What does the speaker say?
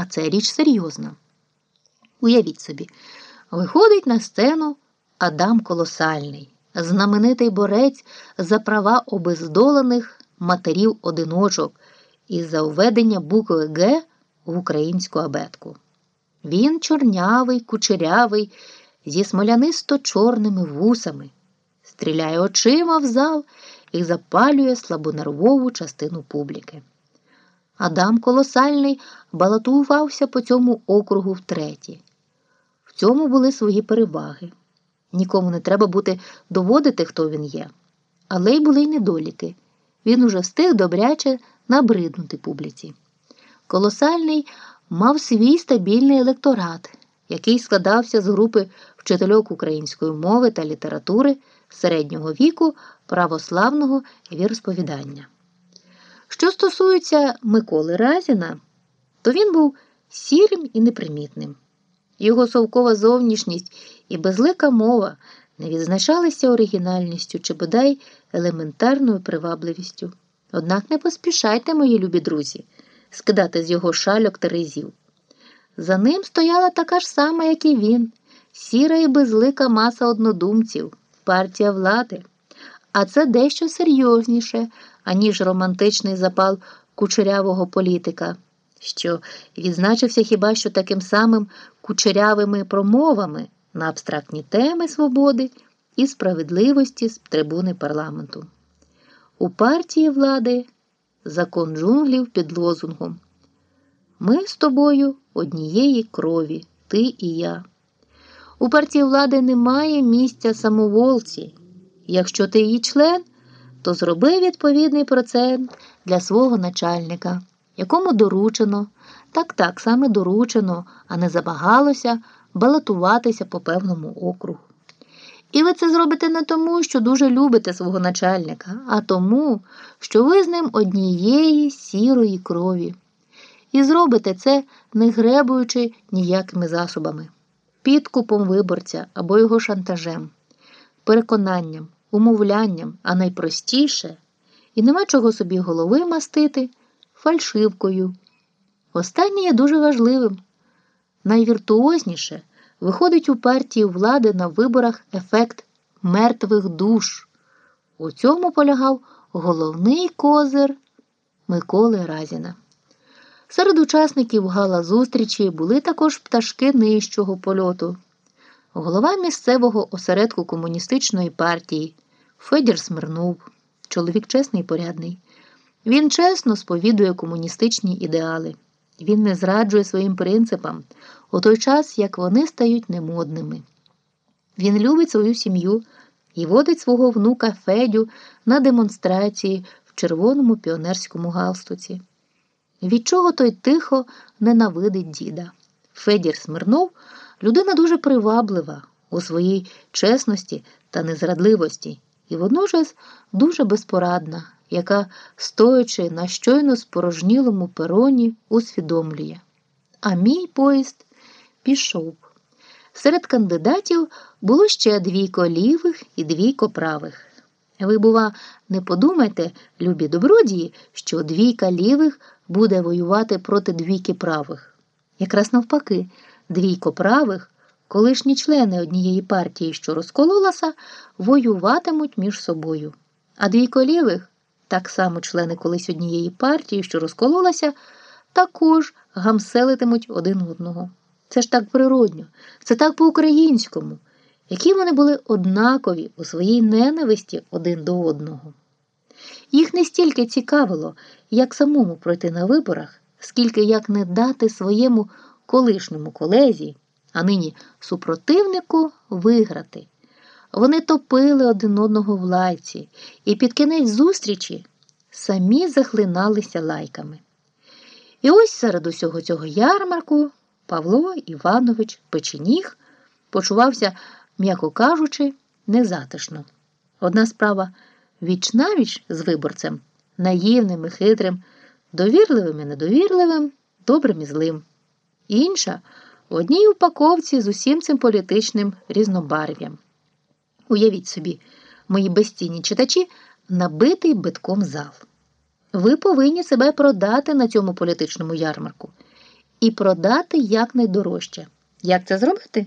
а це річ серйозна. Уявіть собі, виходить на сцену Адам Колосальний, знаменитий борець за права обездолених матерів-одиночок і за введення букви Г в українську абетку. Він чорнявий, кучерявий, зі смолянисто чорними вусами, стріляє очима в зал і запалює слабонервову частину публіки. Адам Колосальний балотувався по цьому округу втретє. В цьому були свої переваги. Нікому не треба бути доводити, хто він є. Але й були й недоліки. Він уже встиг добряче набриднути публіці. Колосальний мав свій стабільний електорат, який складався з групи вчительок української мови та літератури середнього віку православного віросповідання. Що стосується Миколи Разіна, то він був сірим і непримітним. Його совкова зовнішність і безлика мова не відзначалися оригінальністю чи бодай елементарною привабливістю. Однак не поспішайте, мої любі друзі, скидати з його шальок терезів. За ним стояла така ж сама, як і він, сіра і безлика маса однодумців, партія влади. А це дещо серйозніше, аніж романтичний запал кучерявого політика, що відзначився хіба що таким самим кучерявими промовами на абстрактні теми свободи і справедливості з трибуни парламенту. У партії влади закон джунглів під лозунгом. Ми з тобою однієї крові, ти і я. У партії влади немає місця самоволці. Якщо ти її член, то зроби відповідний процент для свого начальника, якому доручено, так так саме доручено, а не забагалося балотуватися по певному округу. І ви це зробите не тому, що дуже любите свого начальника, а тому, що ви з ним однієї сірої крові. І зробите це, не гребуючи ніякими засобами, підкупом виборця або його шантажем, переконанням, умовлянням, а найпростіше, і нема чого собі голови мастити фальшивкою. Останнє є дуже важливим. Найвіртуозніше виходить у партії влади на виборах ефект мертвих душ. У цьому полягав головний козир Миколи Разіна. Серед учасників гала зустрічі були також пташки нижчого польоту. Голова місцевого осередку комуністичної партії Федір Смирнов, чоловік чесний і порядний. Він чесно сповідує комуністичні ідеали. Він не зраджує своїм принципам у той час, як вони стають немодними. Він любить свою сім'ю і водить свого внука Федю на демонстрації в червоному піонерському галстуці. Від чого той тихо ненавидить діда. Федір Смирнов людина дуже приваблива у своїй чесності та незрадливості і водночас дуже безпорадна, яка, стоячи на щойно спорожнілому пероні, усвідомлює. А мій поїзд пішов. Серед кандидатів було ще двійко лівих і двійко правих. Ви, бува, не подумайте, любі добродії, що двійка лівих буде воювати проти двійки правих. Якраз навпаки, двійко правих, колишні члени однієї партії, що розкололася, воюватимуть між собою. А двійко лівих, так само члени колись однієї партії, що розкололася, також гамселитимуть один одного. Це ж так природньо, це так по-українському, які вони були однакові у своїй ненависті один до одного. Їх не стільки цікавило, як самому пройти на виборах, скільки як не дати своєму колишньому колезі, а нині супротивнику виграти. Вони топили один одного в лайці і під кінець зустрічі самі захлиналися лайками. І ось серед усього цього ярмарку Павло Іванович Печеніг почувався, м'яко кажучи, незатишно. Одна справа віч-навіч з виборцем, наївним і хитрим, довірливим і недовірливим, добрим і злим. Інша в одній упаковці з усім цим політичним різнобарв'ям. Уявіть собі, мої безцінні читачі, набитий битком зал. Ви повинні себе продати на цьому політичному ярмарку. і продати якнайдорожче. Як це зробити?